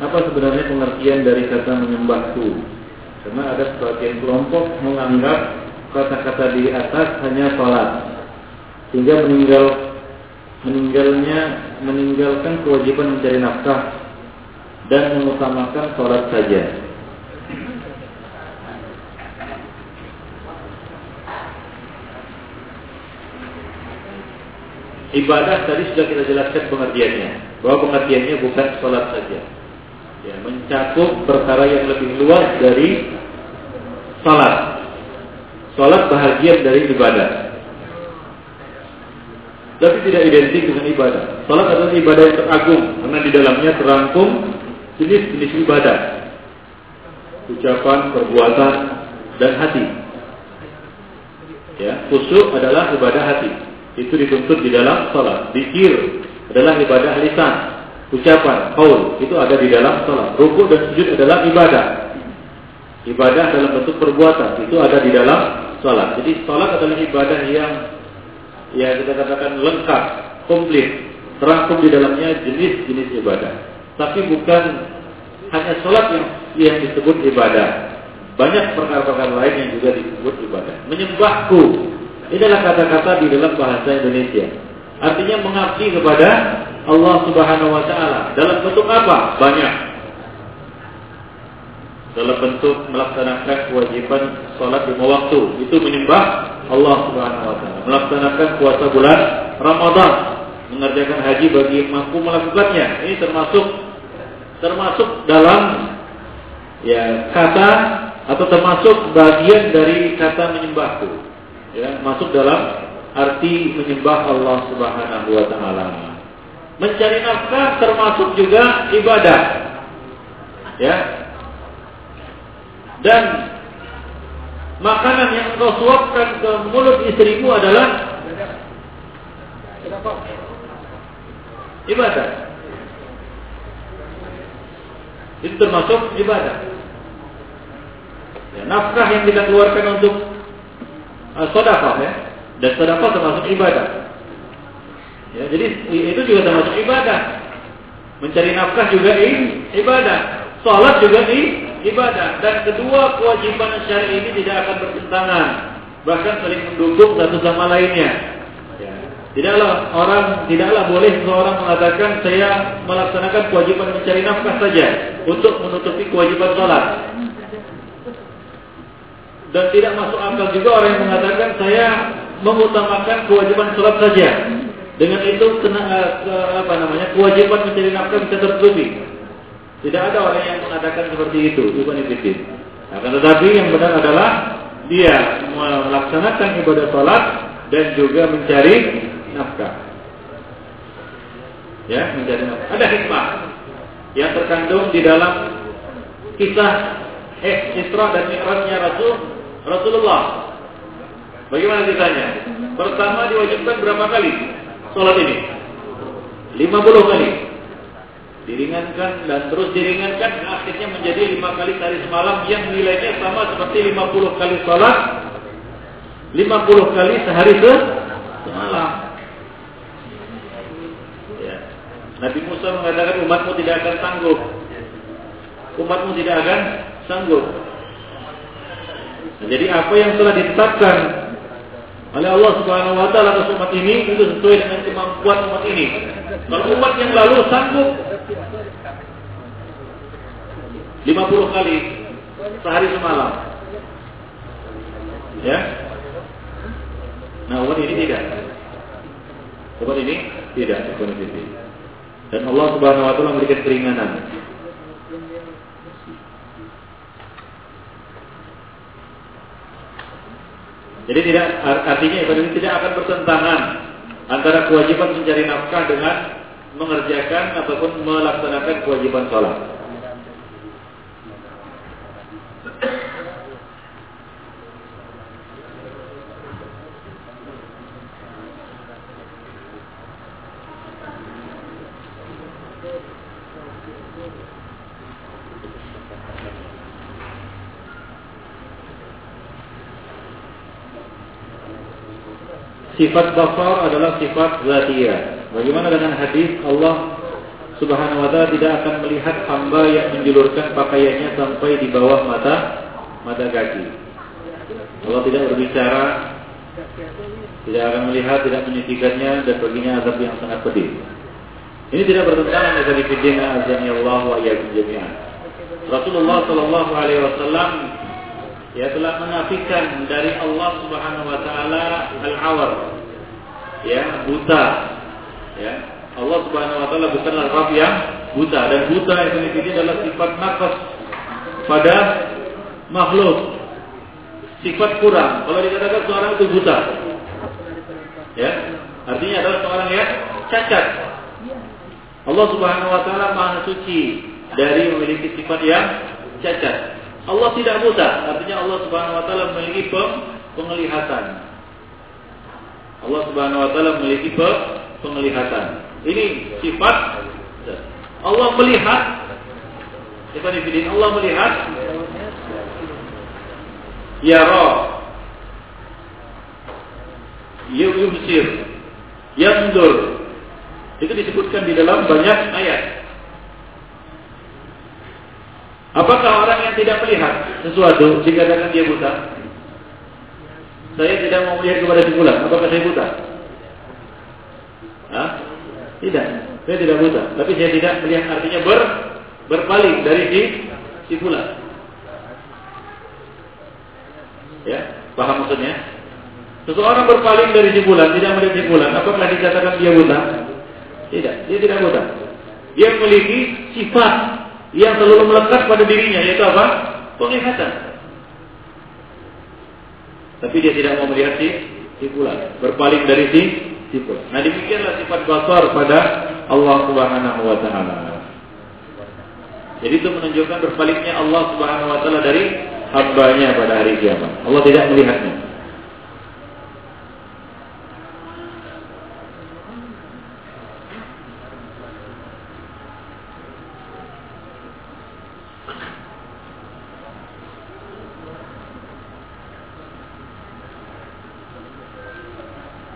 apa sebenarnya pengertian dari kata menyembahku? Karena ada sebagian kelompok menganggap kata-kata di atas hanya sholat, sehingga meninggal meninggalnya meninggalkan kewajiban mencari nafkah dan mengutamakan sholat saja. Ibadah tadi sudah kita jelaskan pengertiannya, bahwa pengertiannya bukan sholat saja, ya, mencakup perkara yang lebih luas dari salat. Salat bahagian dari ibadah. Tapi tidak identik dengan ibadah. Salat adalah ibadah yang teragung karena di dalamnya terangkum jenis-jenis ibadah. Ucapan, perbuatan, dan hati. Ya, khusyuk adalah ibadah hati. Itu dituntut di dalam salat. Dikir adalah ibadah lisan ucapan, kaul itu ada di dalam sholat. Rukuk dan sujud adalah ibadah. Ibadah dalam bentuk perbuatan itu ada di dalam sholat. Jadi sholat adalah ibadah yang ya kita katakan lengkap, komplit, terangkum di dalamnya jenis-jenis ibadah. Tapi bukan hanya sholat yang yang disebut ibadah. Banyak perkara-perkara lain yang juga disebut ibadah. Menyembahku, ini adalah kata-kata di dalam bahasa Indonesia. Artinya mengabdi kepada Allah Subhanahu wa taala. Dalam bentuk apa? Banyak. Dalam bentuk melaksanakan kewajiban sholat lima waktu, itu menyembah Allah Subhanahu wa taala. Melaksanakan puasa bulan Ramadan, mengerjakan haji bagi yang mampu melakukannya. Ini termasuk termasuk dalam ya kata atau termasuk bagian dari kata menyembahku. Ya, masuk dalam arti menyembah Allah Subhanahu wa taala. Mencari nafkah termasuk juga ibadah. Ya. Dan makanan yang engkau suapkan ke mulut istrimu adalah ibadah. Itu termasuk ibadah. Ya, nafkah yang kita keluarkan untuk uh, sodafah ya, dan sodafah termasuk ibadah. Ya, jadi itu juga termasuk ibadah. Mencari nafkah juga ibadah. Salat juga ibadah. Dan kedua kewajiban syari ini tidak akan bertentangan. Bahkan saling mendukung satu sama lainnya. Ya. Tidaklah orang tidaklah boleh seseorang mengatakan saya melaksanakan kewajiban mencari nafkah saja untuk menutupi kewajiban sholat. Dan tidak masuk akal juga orang yang mengatakan saya mengutamakan kewajiban sholat saja dengan itu kena, uh, ke, apa namanya kewajiban mencari nafkah bisa tertutupi. Tidak ada orang yang mengatakan seperti itu, bukan itu. Akan tetapi yang benar adalah dia melaksanakan ibadah salat dan juga mencari nafkah. Ya, mencari nafkah. Ada hikmah yang terkandung di dalam kisah eh, Isra dan Mi'rajnya Rasul Rasulullah. Bagaimana ceritanya? Pertama diwajibkan berapa kali? sholat ini 50 kali diringankan dan terus diringankan akhirnya menjadi lima kali sehari semalam yang nilainya sama seperti 50 kali sholat 50 kali sehari ke semalam ya. Nabi Musa mengatakan umatmu tidak akan sanggup umatmu tidak akan sanggup nah, jadi apa yang telah ditetapkan oleh Allah Subhanahu wa taala atas umat ini itu sesuai dengan kemampuan umat ini. Kalau umat yang lalu sanggup 50 kali sehari semalam. Ya. Nah, umat ini tidak. Umat ini tidak, Dan Allah Subhanahu wa taala memberikan keringanan. Jadi tidak artinya ibadah ini tidak akan bertentangan antara kewajiban mencari nafkah dengan mengerjakan ataupun melaksanakan kewajiban sholat. Sifat basar adalah sifat zatiyah. Bagaimana dengan hadis Allah Subhanahu wa taala tidak akan melihat hamba yang menjulurkan pakaiannya sampai di bawah mata mata kaki. Allah tidak berbicara, tidak akan melihat, tidak menyisikannya dan baginya azab yang sangat pedih. Ini tidak bertentangan dengan fidina azan Allah wa iyyakum jami'an. Rasulullah sallallahu alaihi wasallam ya telah menafikan dari Allah Subhanahu wa taala al-awar ya buta ya Allah Subhanahu wa taala bukanlah Rabb yang buta dan buta itu ini adalah sifat nafas pada makhluk. Sifat kurang. Kalau dikatakan seorang itu buta. Ya, artinya adalah seorang yang cacat. Allah Subhanahu wa taala Maha suci dari memiliki sifat yang cacat. Allah tidak buta, artinya Allah Subhanahu wa taala memiliki penglihatan. Allah Subhanahu wa taala memiliki penglihatan. Ini sifat Allah melihat. Sifat ibidin Allah melihat. Yara Yubsir Yandur Itu disebutkan di dalam banyak ayat. Apakah orang yang tidak melihat sesuatu dikatakan dia buta? Saya tidak mau melihat kepada sebulan. Apakah saya buta? Hah? Tidak, saya tidak buta. Tapi saya tidak melihat artinya ber, berpaling dari si, si bulan. Ya, paham maksudnya? Seseorang berpaling dari si bulan, tidak melihat si bulan, apakah dikatakan dia buta? Tidak, dia tidak buta. Dia memiliki sifat yang selalu melekat pada dirinya, yaitu apa? Penglihatan. Tapi dia tidak mau melihat si, si bulan, berpaling dari si sifat. Nah demikianlah sifat basar pada Allah Subhanahu wa taala. Jadi itu menunjukkan berpaliknya Allah Subhanahu wa taala dari hambanya pada hari kiamat. Allah tidak melihatnya.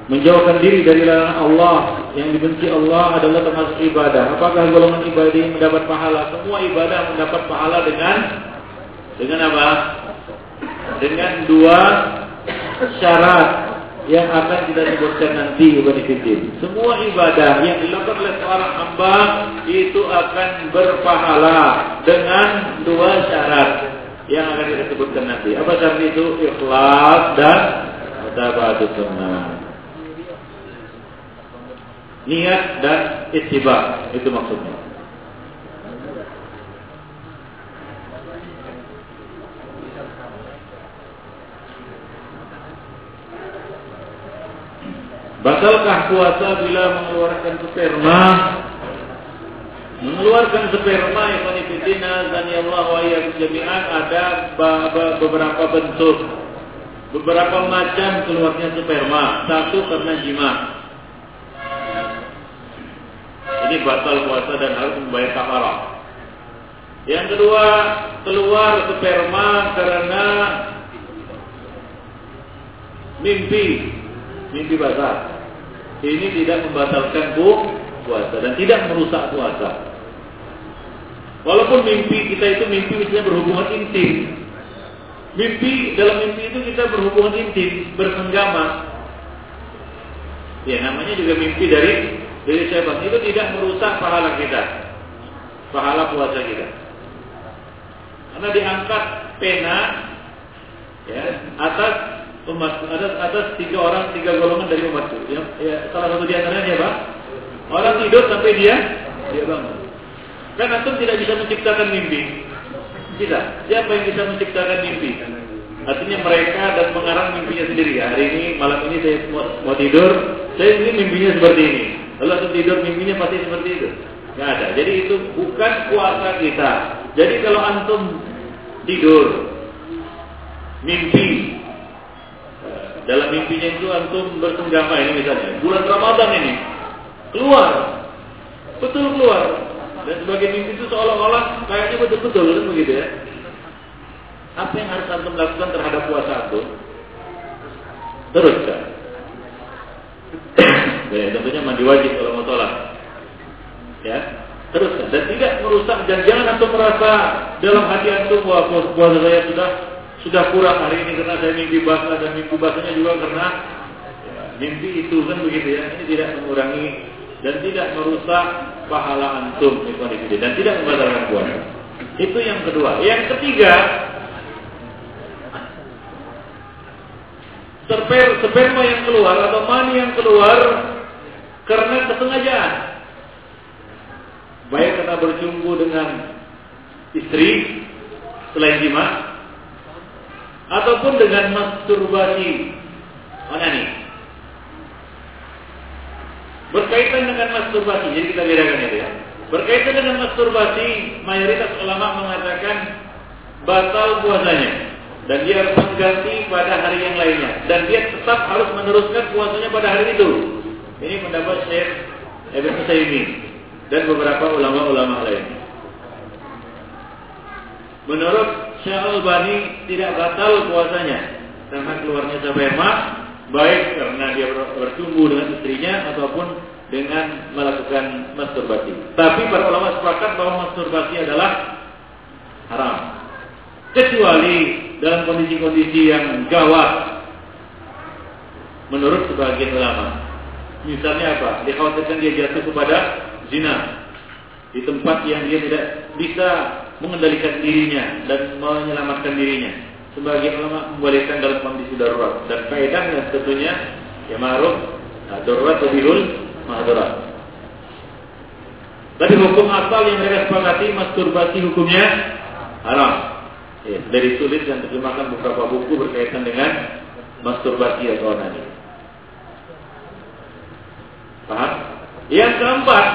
Menjauhkan diri dari larangan Allah yang dibenci Allah adalah termasuk ibadah. Apakah golongan ibadah ini mendapat pahala? Semua ibadah mendapat pahala dengan dengan apa? Dengan dua syarat yang akan kita sebutkan nanti Ibn Semua ibadah yang dilakukan oleh seorang hamba itu akan berpahala dengan dua syarat yang akan kita sebutkan nanti. Apa syarat itu? Ikhlas dan mutabatus sunnah niat dan ittiba itu maksudnya Batalkah puasa bila mengeluarkan sperma? Mengeluarkan sperma dan ya Allah wa jami'an ada beberapa bentuk beberapa macam keluarnya sperma. Satu karena jima. Batal puasa dan harus membayar kafarah. Yang kedua, keluar sperma karena mimpi, mimpi basah. Ini tidak membatalkan puasa dan tidak merusak puasa. Walaupun mimpi kita itu mimpi misalnya berhubungan intim. Mimpi dalam mimpi itu kita berhubungan intim, bersenggama. Ya namanya juga mimpi dari dari syaitan itu tidak merusak pahala kita, pahala puasa kita. Karena diangkat pena ya atas umat atas atas tiga orang tiga golongan dari umatku. Ya, ya salah satu di antaranya apa? Orang tidur sampai dia dia bangun. Kan antum tidak bisa menciptakan mimpi. Tidak. Siapa yang bisa menciptakan mimpi? Artinya mereka dan mengarang mimpinya sendiri. Hari ini malam ini saya mau, mau tidur, saya ini mimpinya seperti ini. Lalu aku tidur mimpinya pasti seperti itu. Gak ada. Jadi itu bukan kuasa kita. Jadi kalau antum tidur, mimpi, eh, dalam mimpinya itu antum bersenggama ini misalnya, bulan Ramadan ini, keluar, betul keluar. Dan sebagai mimpi itu seolah-olah kayaknya betul-betul kan begitu ya. Apa yang harus antum lakukan terhadap puasa antum? Teruskan. Ya, tentunya mandi wajib kalau mau sholat. Ya. teruskan dan tidak merusak dan jangan antum merasa dalam hati antum bahwa puasa saya sudah sudah kurang hari ini karena saya mimpi basah dan mimpi basahnya juga karena ya, mimpi itu kan begitu ya ini tidak mengurangi dan tidak merusak pahala antum dan tidak membatalkan puasa itu yang kedua yang ketiga sper sperma yang keluar atau mani yang keluar karena kesengajaan. Baik karena berjumpa dengan istri selain jima ataupun dengan masturbasi onani. Berkaitan dengan masturbasi, jadi kita bedakan itu ya. Berkaitan dengan masturbasi, mayoritas ulama mengatakan batal puasanya dan dia harus mengganti pada hari yang lainnya dan dia tetap harus meneruskan puasanya pada hari itu. Ini pendapat Syekh Ibn Utsaimin dan beberapa ulama-ulama lain. Menurut Syekh Al-Bani tidak batal puasanya karena keluarnya sperma baik karena dia bertumbuh dengan istrinya ataupun dengan melakukan masturbasi. Tapi para ulama sepakat bahwa masturbasi adalah haram. Kecuali dalam kondisi-kondisi yang gawat menurut sebagian ulama. Misalnya apa? Dikhawatirkan dia jatuh kepada zina di tempat yang dia tidak bisa mengendalikan dirinya dan menyelamatkan dirinya. Sebagian ulama membolehkan dalam kondisi darurat dan faedahnya tentunya ya ma'ruf nah, darurat lebihul mahdurat. Tapi hukum asal yang mereka sepakati masturbasi hukumnya haram. Ya, dari sulit dan terjemahkan beberapa buku berkaitan dengan masturbasi atau onani. Paham? Yang keempat,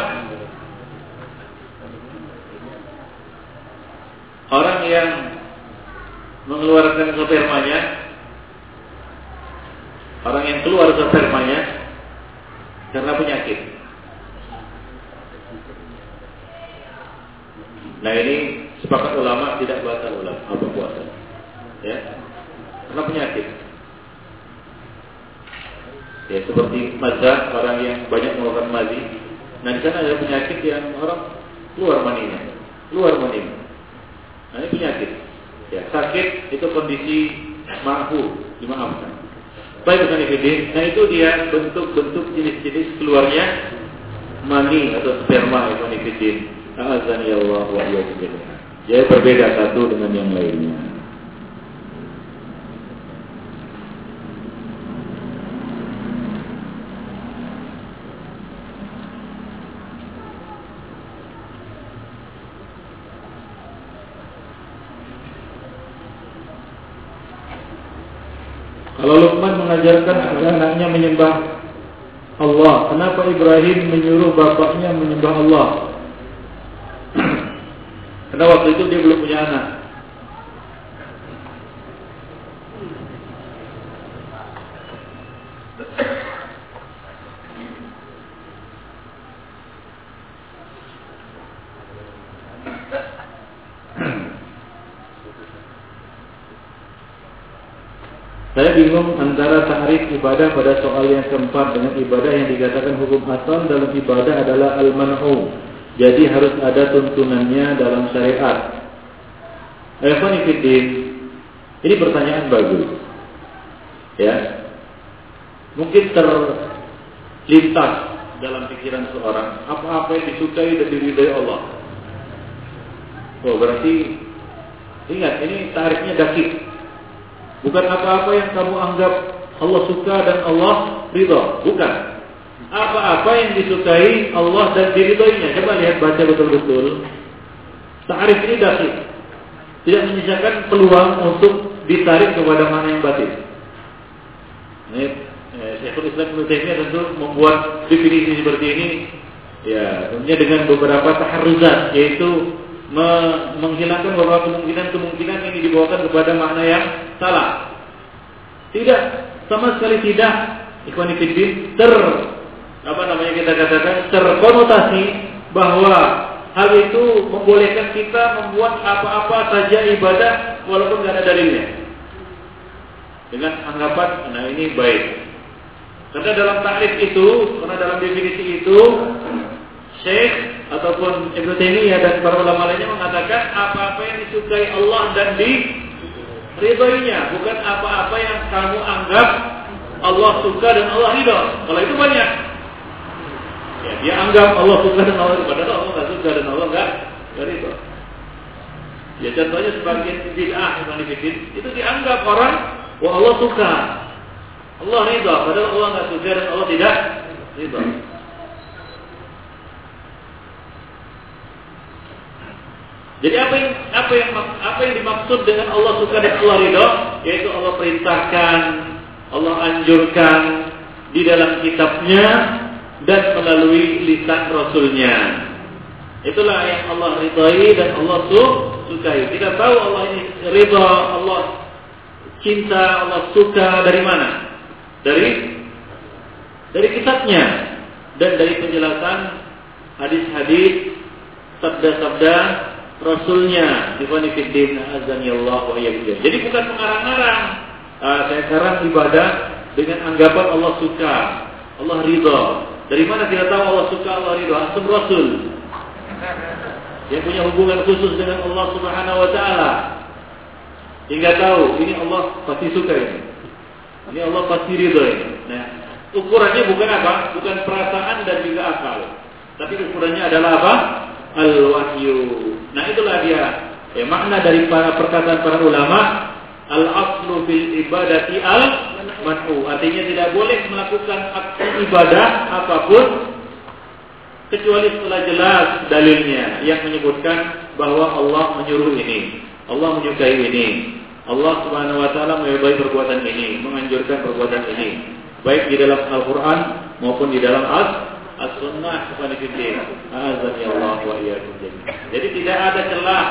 orang yang mengeluarkan spermanya, orang yang keluar spermanya karena penyakit. Nah ini Sepakat ulama tidak batal ulama apa puasa. Ya. Karena penyakit. Ya, seperti mazhab orang yang banyak melakukan mazi. Nah, di sana ada penyakit yang orang keluar maninya, keluar maninya. Nah, ini penyakit. Ya, sakit itu kondisi mampu dimaafkan. Baik bukan ifidin. Nah, itu dia bentuk-bentuk jenis-jenis keluarnya mani atau sperma ibn ifidin. Azan ya Allah wa jadi berbeda satu dengan yang lainnya. Kalau Luqman mengajarkan agar anaknya menyembah Allah, kenapa Ibrahim menyuruh bapaknya menyembah Allah? Karena waktu itu dia belum punya anak. Saya bingung antara tahrif ibadah pada soal yang keempat dengan ibadah yang dikatakan hukum asal dalam ibadah adalah al-man'u jadi harus ada tuntunannya dalam syariat. Ikhwanifiddin, ini pertanyaan bagus. Ya. Mungkin terlintas dalam pikiran seorang apa-apa yang disukai dan diridai Allah. Oh, berarti ingat ini tarifnya dakik. Bukan apa-apa yang kamu anggap Allah suka dan Allah ridha, bukan apa-apa yang disukai Allah dan diridhoinya. Coba lihat baca betul-betul. Ta'arif ini dasar. Tidak menyisakan peluang untuk ditarik kepada mana yang batin. Ini eh, Syekhul Islam Ibnu tentu membuat definisi seperti ini ya tentunya dengan beberapa taharruzat yaitu me menghilangkan beberapa kemungkinan-kemungkinan ini dibawakan kepada makna yang salah. Tidak, sama sekali tidak ikhwan ter namanya kita katakan terkonotasi bahwa hal itu membolehkan kita membuat apa-apa saja ibadah walaupun tidak ada dalilnya. Dengan anggapan, nah ini baik. Karena dalam takrif itu, karena dalam definisi itu, Syekh ataupun Ibnu Taimiyah dan para ulama lainnya mengatakan apa-apa yang disukai Allah dan diridhoinya, bukan apa-apa yang kamu anggap Allah suka dan Allah ridho. Kalau itu banyak. Ya, dia anggap Allah suka dan Allah padahal Allah nggak suka dan Allah nggak ridho. Ya contohnya sebagian bid'ah yang itu dianggap orang, wah Allah suka, Allah ridho, padahal Allah nggak suka dan Allah tidak ridho. Jadi apa yang apa yang apa yang dimaksud dengan Allah suka dan Allah ridho? Yaitu Allah perintahkan, Allah anjurkan di dalam kitabnya dan melalui lisan Rasulnya. Itulah yang Allah ridhai dan Allah sukai. Kita tahu Allah ini ridha, Allah cinta, Allah suka dari mana? Dari dari kitabnya dan dari penjelasan hadis-hadis, sabda-sabda Rasulnya wa Jadi bukan mengarang-arang uh, Saya sekarang ibadah Dengan anggapan Allah suka Allah ridho Dari mana kita tahu Allah suka Allah ridho Asum Rasul. Yang punya hubungan khusus dengan Allah subhanahu wa ta'ala. Hingga tahu Ini Allah pasti suka ini. Ini Allah pasti ridho ini. Nah ukurannya bukan apa? Bukan perasaan dan juga akal. Tapi ukurannya adalah apa? Al-wahyu. Nah itulah dia. Ya, makna dari para perkataan para ulama al aslu fil ibadati al man'u artinya tidak boleh melakukan aksi ibadah apa pun kecuali setelah jelas dalilnya yang menyebutkan bahwa Allah menyuruh ini, Allah menyukai ini, Allah Subhanahu wa taala menyukai perbuatan ini, menganjurkan perbuatan ini, baik di dalam Al-Qur'an maupun di dalam As as-sunnah kepada kita. Wa Jadi tidak ada celah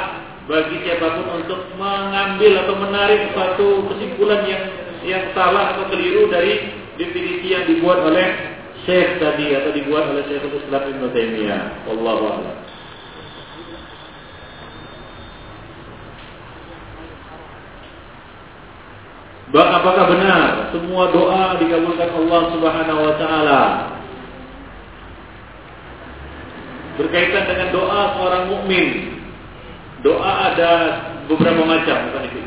bagi siapa pun untuk mengambil atau menarik suatu kesimpulan yang yang salah atau keliru dari definisi yang dibuat oleh Syekh tadi atau dibuat oleh Syekh Islam Ibn Taimiyah. Wallahu a'lam. Apakah benar semua doa dikabulkan Allah Subhanahu wa taala? berkaitan dengan doa seorang mukmin. Doa ada beberapa macam, bukan itu.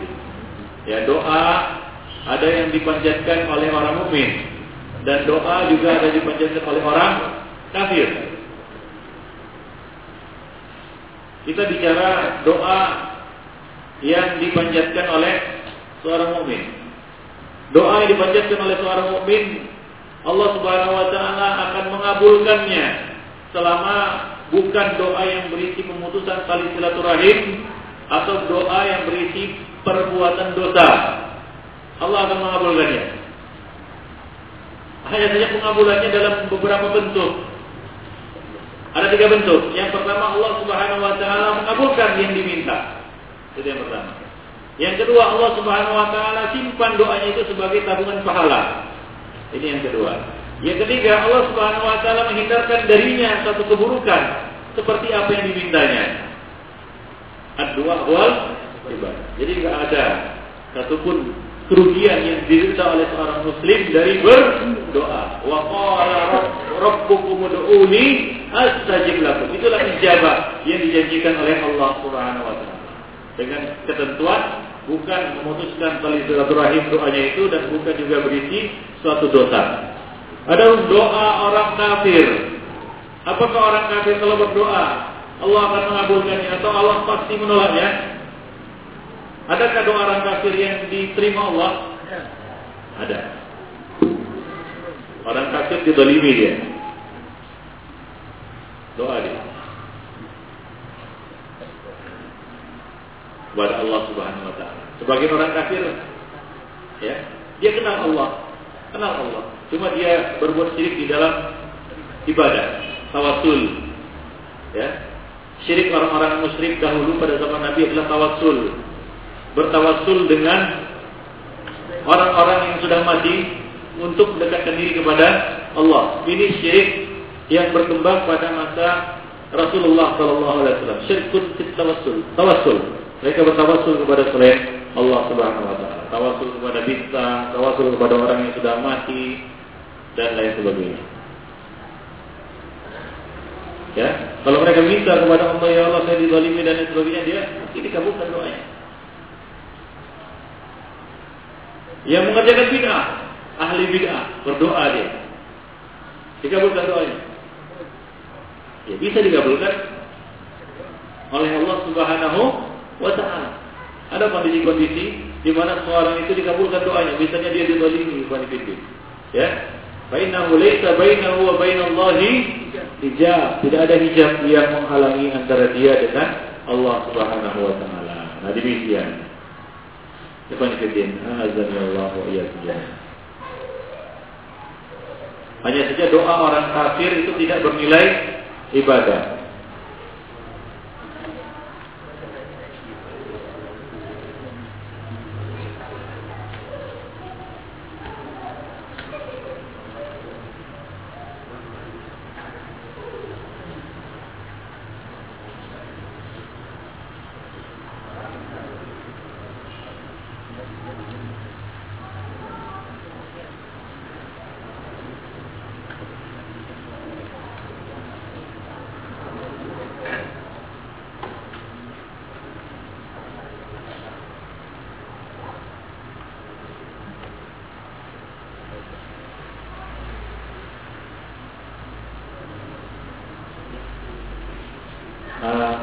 Ya, doa ada yang dipanjatkan oleh orang mukmin dan doa juga ada dipanjatkan oleh orang kafir. Kita bicara doa yang dipanjatkan oleh seorang mukmin. Doa yang dipanjatkan oleh seorang mukmin, Allah Subhanahu wa taala akan mengabulkannya selama bukan doa yang berisi pemutusan tali silaturahim atau doa yang berisi perbuatan dosa. Allah akan mengabulkannya. Hanya saja pengabulannya dalam beberapa bentuk. Ada tiga bentuk. Yang pertama Allah Subhanahu wa taala mengabulkan yang diminta. Itu yang pertama. Yang kedua Allah Subhanahu wa taala simpan doanya itu sebagai tabungan pahala. Ini yang kedua. Yang ketiga, Allah Subhanahu wa taala menghindarkan darinya satu keburukan seperti apa yang dimintanya. Ad-dua wal. Jadi tidak ada satupun kerugian yang diderita oleh seorang muslim dari berdoa. Wa qala rabbukum ud'uni astajib lakum. Itulah ijabah yang dijanjikan oleh Allah Subhanahu wa taala. Dengan ketentuan bukan memutuskan tali silaturahim doanya itu dan bukan juga berisi suatu dosa. Ada doa orang kafir. Apakah orang kafir kalau berdoa Allah akan mengabulkannya atau Allah pasti menolaknya? Adakah doa orang kafir yang diterima Allah? Ada. Orang kafir didolimi dia. Doa dia. Kepada Allah subhanahu wa ta'ala. Sebagai orang kafir, ya, dia kenal Allah. Kenal Allah. Cuma dia berbuat syirik di dalam ibadah, tawasul. Ya. Syirik orang-orang musyrik dahulu pada zaman Nabi adalah tawasul. Bertawasul dengan orang-orang yang sudah mati untuk mendekatkan diri kepada Allah. Ini syirik yang berkembang pada masa Rasulullah Sallallahu Alaihi Wasallam. Syirkun fit tawassul. Tawassul. Mereka bertawassul kepada selain Allah Subhanahu Wa Taala. Tawassul kepada bintang, tawassul kepada orang yang sudah mati, dan lain sebagainya. Ya, kalau mereka minta kepada Allah ya Allah saya dizalimi dan lain sebagainya dia ini dikabulkan doanya. Yang mengerjakan bid'ah, ahli bid'ah berdoa dia. Dikabulkan doanya. Ya bisa dikabulkan oleh Allah Subhanahu wa taala. Ada kondisi-kondisi di mana seorang itu dikabulkan doanya, misalnya dia dizalimi bukan Ya. Fa innahu laysa bainahu wa bainallahi hijab. Tidak ada hijab yang menghalangi antara dia dengan Allah Subhanahu wa taala. Nah, demikian. Ikhwan azza wa wa Hanya saja doa orang kafir itu tidak bernilai ibadah.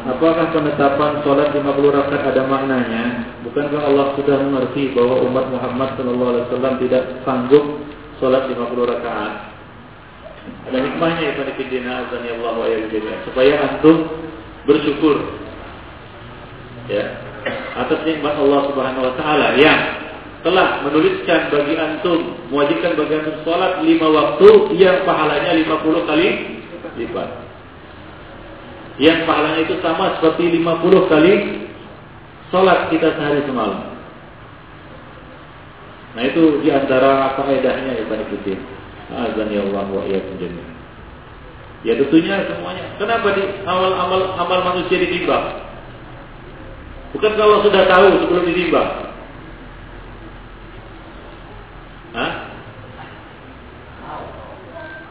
Apakah penetapan sholat 50 rakaat ada maknanya? Bukankah Allah sudah mengerti bahwa umat Muhammad SAW tidak sanggup sholat 50 rakaat? Ada hikmahnya ya Fadikidina Azani Allah wa Supaya antum bersyukur ya atas nikmat Allah Subhanahu wa taala yang telah menuliskan bagi antum mewajibkan bagi antum sholat lima waktu yang pahalanya 50 kali lipat yang pahalanya itu sama seperti 50 kali sholat kita sehari semalam. Nah itu di antara faedahnya ya Bani Fitin. Azan ya Allah wa iya Ya tentunya semuanya. Kenapa di awal amal amal manusia ditimbang? Bukan kalau sudah tahu sebelum ditimbang.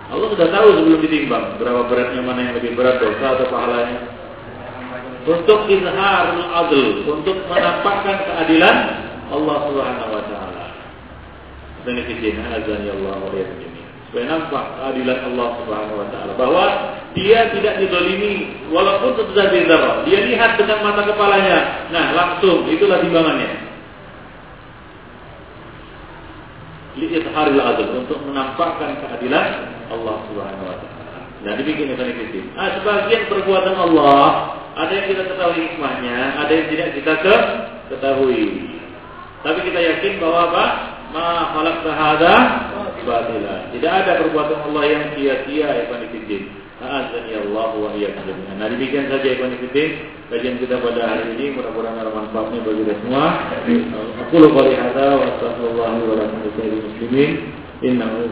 Allah sudah tahu sebelum ditimbang berapa beratnya mana yang lebih berat dosa atau pahalanya. Untuk izharul adl, untuk menampakkan keadilan Allah Subhanahu wa taala. Dan azan ya Allah wa Supaya nampak keadilan Allah Subhanahu wa taala bahwa dia tidak didolimi walaupun sudah dzarrah. Dia lihat dengan mata kepalanya. Nah, langsung itulah timbangannya. li'idharil adl untuk menampakkan keadilan Allah Subhanahu wa taala. Nah. Ah, sebagian perbuatan Allah ada yang kita ketahui hikmahnya, ada yang tidak kita ke ketahui. Tapi kita yakin bahwa apa? Ma khalaq hada batila. Tidak ada perbuatan Allah yang sia-sia ya kritik. Azani Allah wa jami'an. Nah, demikian saja Ibu Fitin kajian kita pada hari ini. Mudah-mudahan ada manfaatnya bagi kita semua. Aku lupa lihat wa astagfirullah wa lakum muslimin. Innahu.